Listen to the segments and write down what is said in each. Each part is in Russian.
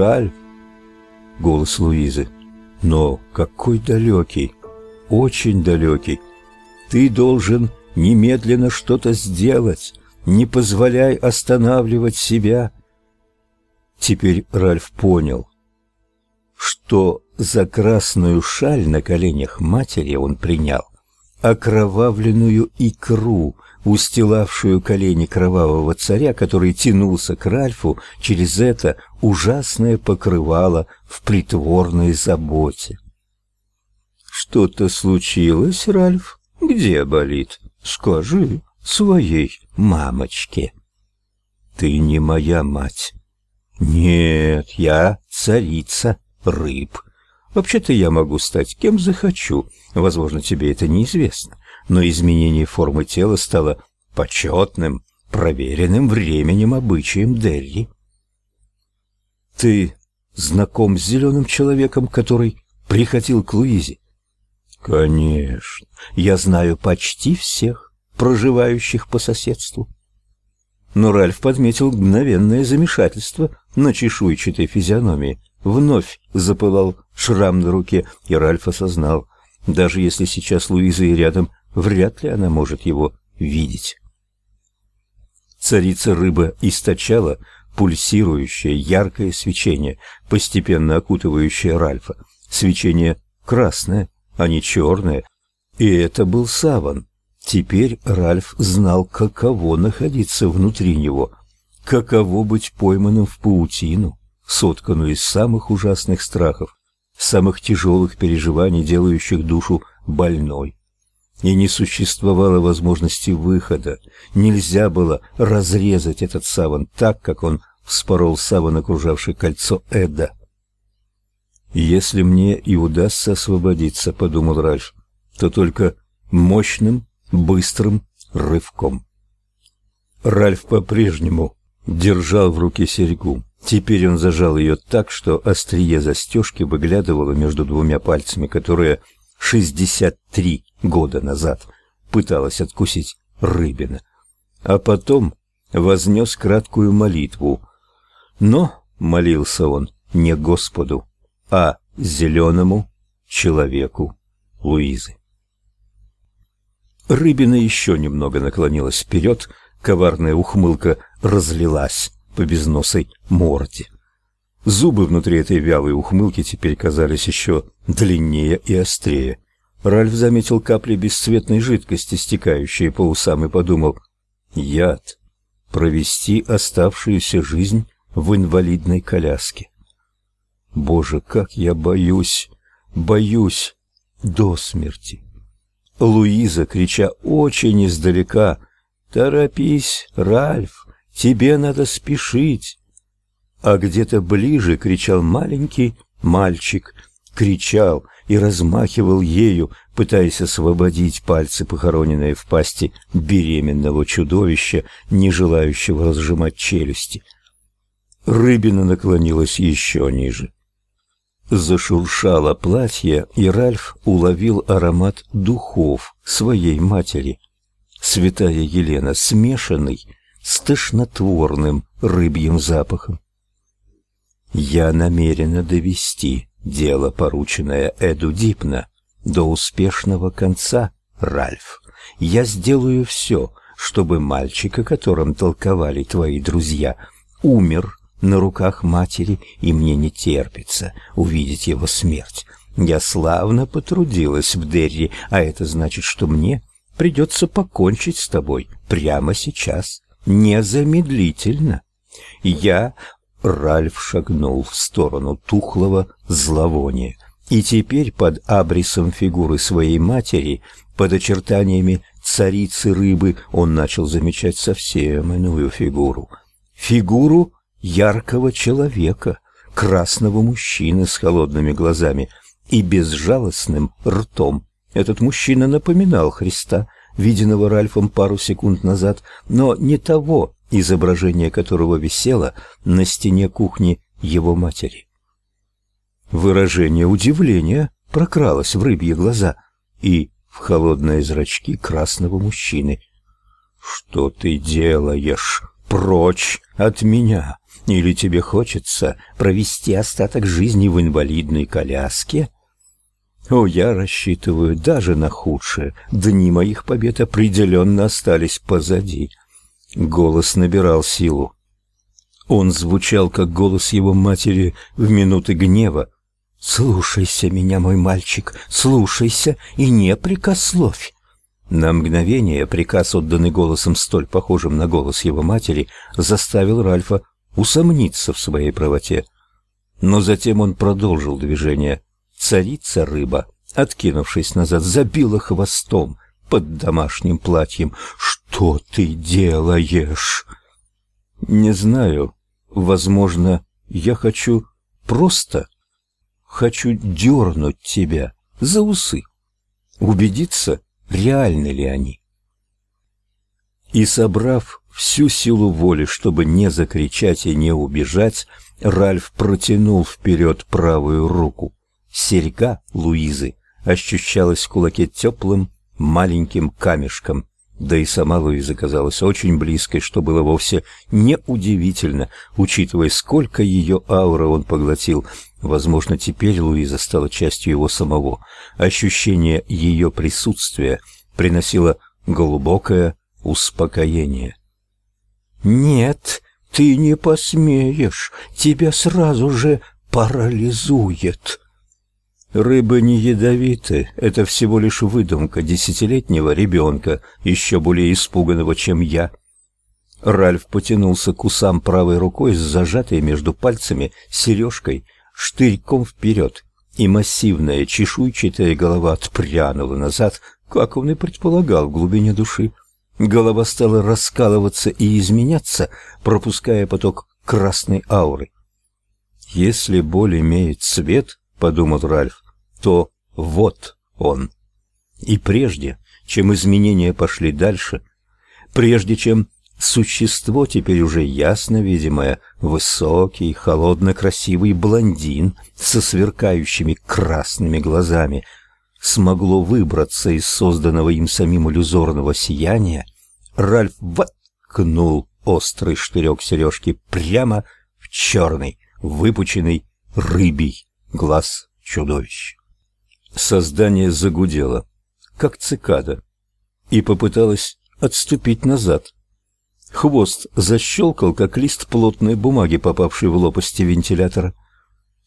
Ральф!» Голос Луизы. «Но какой далекий, очень далекий. Ты должен немедленно что-то сделать. Не позволяй останавливать себя». Теперь Ральф понял, что за красную шаль на коленях матери он принял окровавленную икру, устилавшую колени кровавого царя, который тянулся к Ральфу через это ужасное покрывало в притворной заботе. «Что-то случилось, Ральф? Где болит? Скажи своей мамочке». «Ты не моя мать». «Нет, я царица рыб». Вообще-то я могу стать кем захочу, возможно, тебе это неизвестно, но изменение формы тела стало почетным, проверенным временем обычаем Дерри. Ты знаком с зеленым человеком, который приходил к Луизе? Конечно, я знаю почти всех проживающих по соседству. Но Ральф подметил мгновенное замешательство на чешуйчатой физиономии. Вновь запылал шрам на руке, и Ральф осознал, даже если сейчас Луиза и рядом, вряд ли она может его видеть. Царица рыба источала пульсирующее яркое свечение, постепенно окутывающее Ральфа. Свечение красное, а не черное. И это был саван. Теперь Ральф знал, каково находиться внутри него, каково быть пойманным в паутину сотканную из самых ужасных страхов, самых тяжелых переживаний, делающих душу больной. И не существовало возможности выхода. Нельзя было разрезать этот саван так, как он вспорол саван, окружавший кольцо Эда. «Если мне и удастся освободиться», — подумал Ральф, — «то только мощным, быстрым рывком». Ральф по-прежнему держал в руке серьгу. Теперь он зажал ее так, что острие застежки выглядывало между двумя пальцами, которые 63 года назад пыталась откусить рыбина. А потом вознес краткую молитву. Но молился он не Господу, а зеленому человеку Луизы. Рыбина еще немного наклонилась вперед, коварная ухмылка разлилась по безносой морде. Зубы внутри этой вялой ухмылки теперь казались еще длиннее и острее. Ральф заметил капли бесцветной жидкости, стекающие по усам, и подумал: яд. Провести оставшуюся жизнь в инвалидной коляске. Боже, как я боюсь, боюсь до смерти. Луиза, крича очень издалека: "Торопись, Ральф!" Тебе надо спешить. А где-то ближе кричал маленький мальчик, кричал и размахивал ею, пытаясь освободить пальцы, похороненные в пасти беременного чудовища, не желающего разжимать челюсти. Рыбина наклонилась еще ниже. Зашуршало платье, и Ральф уловил аромат духов своей матери. Святая Елена, смешанный с тошнотворным рыбьим запахом. Я намерена довести дело, порученное Эду Дипна, до успешного конца, Ральф. Я сделаю все, чтобы мальчик, о котором толковали твои друзья, умер на руках матери, и мне не терпится увидеть его смерть. Я славно потрудилась в Дерри, а это значит, что мне придется покончить с тобой прямо сейчас незамедлительно. Я, Ральф шагнул в сторону тухлого зловония, и теперь под абрисом фигуры своей матери, под очертаниями царицы рыбы, он начал замечать совсем иную фигуру. Фигуру яркого человека, красного мужчины с холодными глазами и безжалостным ртом. Этот мужчина напоминал Христа, виденного Ральфом пару секунд назад, но не того, изображение которого висело на стене кухни его матери. Выражение удивления прокралось в рыбьи глаза и в холодные зрачки красного мужчины. «Что ты делаешь?» — прочь от меня. Или тебе хочется провести остаток жизни в инвалидной коляске? О, я рассчитываю даже на худшее. Дни моих побед определенно остались позади. Голос набирал силу. Он звучал, как голос его матери в минуты гнева. «Слушайся меня, мой мальчик, слушайся и не прикословь!» На мгновение приказ, отданный голосом столь похожим на голос его матери, заставил Ральфа усомниться в своей правоте. Но затем он продолжил движение. Царица-рыба, откинувшись назад, забила хвостом под домашним платьем. «Что ты делаешь?» «Не знаю», Возможно, я хочу просто хочу дернуть тебя за усы, убедиться, реальны ли они. И собрав всю силу воли, чтобы не закричать и не убежать, Ральф протянул вперед правую руку. Серьга Луизы ощущалась в кулаке теплым маленьким камешком, да и сама Луиза казалась очень близкой, что было вовсе неудивительно, учитывая, сколько ее ауры он поглотил. Возможно, теперь Луиза стала частью его самого. Ощущение ее присутствия приносило глубокое успокоение. «Нет, ты не посмеешь, тебя сразу же парализует», Рыбы не ядовиты, это всего лишь выдумка десятилетнего ребенка, еще более испуганного, чем я. Ральф потянулся к усам правой рукой с зажатой между пальцами сережкой штырьком вперед, и массивная чешуйчатая голова отпрянула назад, как он и предполагал в глубине души. Голова стала раскалываться и изменяться, пропуская поток красной ауры. Если боль имеет цвет, подумал Ральф, то вот он. И прежде, чем изменения пошли дальше, прежде чем существо теперь уже ясно видимое, высокий, холодно красивый блондин со сверкающими красными глазами, смогло выбраться из созданного им самим иллюзорного сияния, Ральф воткнул острый штырек сережки прямо в черный, выпученный рыбий глаз чудовища. Создание загудело, как цикада, и попыталось отступить назад. Хвост защелкал, как лист плотной бумаги, попавший в лопасти вентилятора.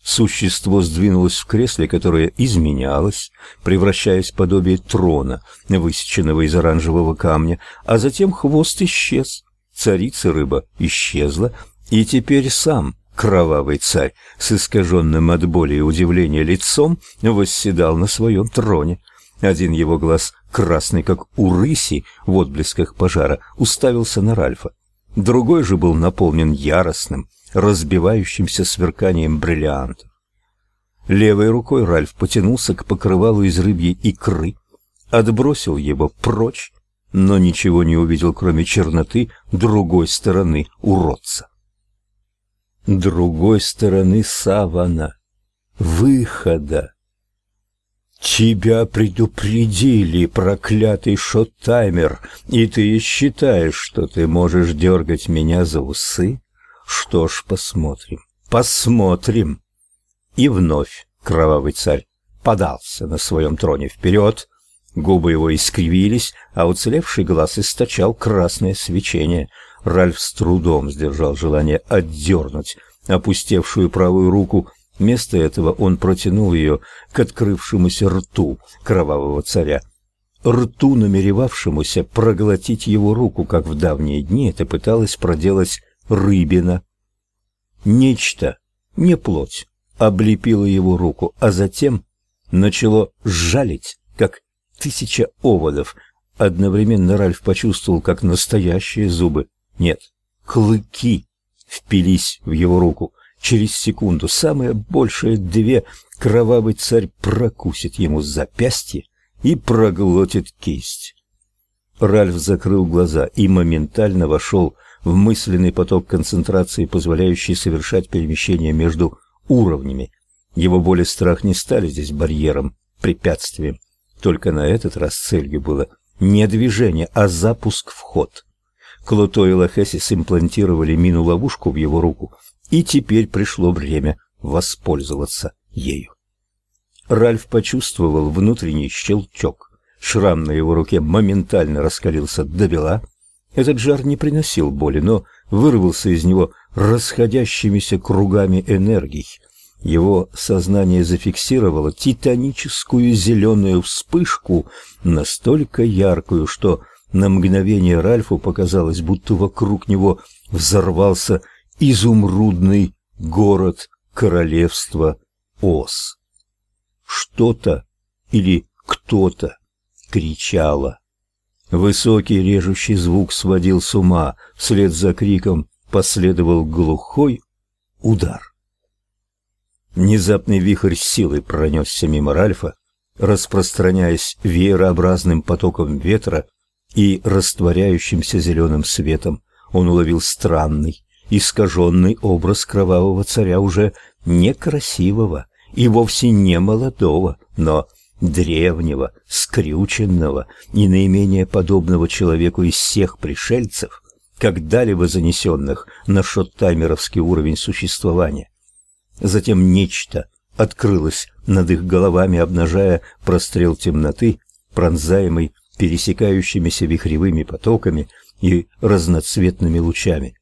Существо сдвинулось в кресле, которое изменялось, превращаясь в подобие трона, высеченного из оранжевого камня, а затем хвост исчез. Царица-рыба исчезла, и теперь сам Кровавый царь с искаженным от боли и удивления лицом восседал на своем троне. Один его глаз, красный как у рыси в отблесках пожара, уставился на Ральфа. Другой же был наполнен яростным, разбивающимся сверканием бриллиантов. Левой рукой Ральф потянулся к покрывалу из рыбьей икры, отбросил его прочь, но ничего не увидел, кроме черноты другой стороны уродца другой стороны савана, выхода. Тебя предупредили, проклятый шоттаймер, и ты считаешь, что ты можешь дергать меня за усы? Что ж, посмотрим, посмотрим. И вновь кровавый царь подался на своем троне вперед, губы его искривились, а уцелевший глаз источал красное свечение — Ральф с трудом сдержал желание отдернуть опустевшую правую руку. Вместо этого он протянул ее к открывшемуся рту кровавого царя. Рту, намеревавшемуся проглотить его руку, как в давние дни это пыталась проделать рыбина. Нечто, не плоть, облепило его руку, а затем начало жалить, как тысяча оводов. Одновременно Ральф почувствовал, как настоящие зубы нет, клыки впились в его руку. Через секунду, самое большее две, кровавый царь прокусит ему запястье и проглотит кисть. Ральф закрыл глаза и моментально вошел в мысленный поток концентрации, позволяющий совершать перемещение между уровнями. Его боль и страх не стали здесь барьером, препятствием. Только на этот раз целью было не движение, а запуск в ход. Клото и Лохесис имплантировали мину-ловушку в его руку, и теперь пришло время воспользоваться ею. Ральф почувствовал внутренний щелчок. Шрам на его руке моментально раскалился до бела. Этот жар не приносил боли, но вырвался из него расходящимися кругами энергий. Его сознание зафиксировало титаническую зеленую вспышку, настолько яркую, что на мгновение Ральфу показалось, будто вокруг него взорвался изумрудный город королевства Оз. Что-то или кто-то кричало. Высокий режущий звук сводил с ума, вслед за криком последовал глухой удар. Внезапный вихрь силы пронесся мимо Ральфа, распространяясь веерообразным потоком ветра и растворяющимся зеленым светом. Он уловил странный, искаженный образ кровавого царя уже некрасивого и вовсе не молодого, но древнего, скрюченного и наименее подобного человеку из всех пришельцев, когда-либо занесенных на шоттаймеровский уровень существования. Затем нечто открылось над их головами, обнажая прострел темноты, пронзаемый пересекающимися вихревыми потоками и разноцветными лучами.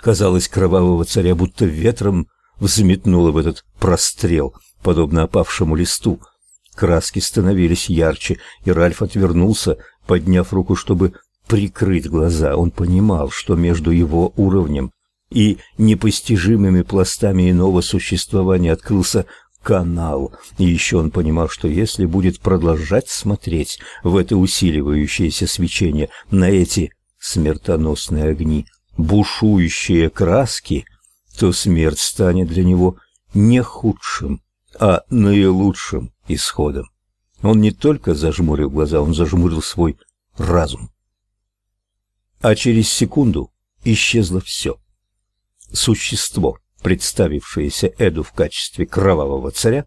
Казалось, кровавого царя будто ветром взметнуло в этот прострел, подобно опавшему листу. Краски становились ярче, и Ральф отвернулся, подняв руку, чтобы прикрыть глаза. Он понимал, что между его уровнем и непостижимыми пластами иного существования открылся канал. И еще он понимал, что если будет продолжать смотреть в это усиливающееся свечение, на эти смертоносные огни, бушующие краски, то смерть станет для него не худшим, а наилучшим исходом. Он не только зажмурил глаза, он зажмурил свой разум. А через секунду исчезло все. Существо, представившееся Эду в качестве кровавого царя,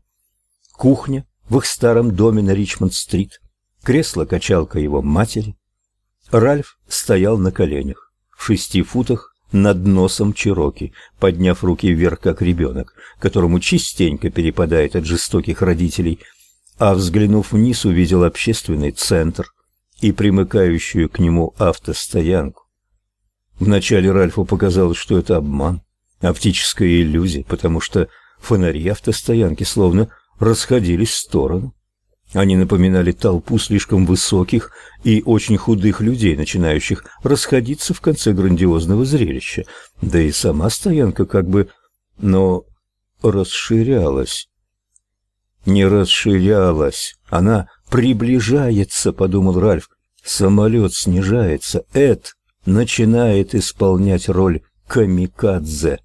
кухня в их старом доме на Ричмонд-стрит, кресло-качалка его матери. Ральф стоял на коленях, в шести футах над носом Чироки, подняв руки вверх, как ребенок, которому частенько перепадает от жестоких родителей, а взглянув вниз, увидел общественный центр и примыкающую к нему автостоянку. Вначале Ральфу показалось, что это обман, оптическая иллюзия, потому что фонари автостоянки словно расходились в сторону. Они напоминали толпу слишком высоких и очень худых людей, начинающих расходиться в конце грандиозного зрелища. Да и сама стоянка как бы, но расширялась. Не расширялась, она приближается, подумал Ральф. Самолет снижается. Эд начинает исполнять роль камикадзе.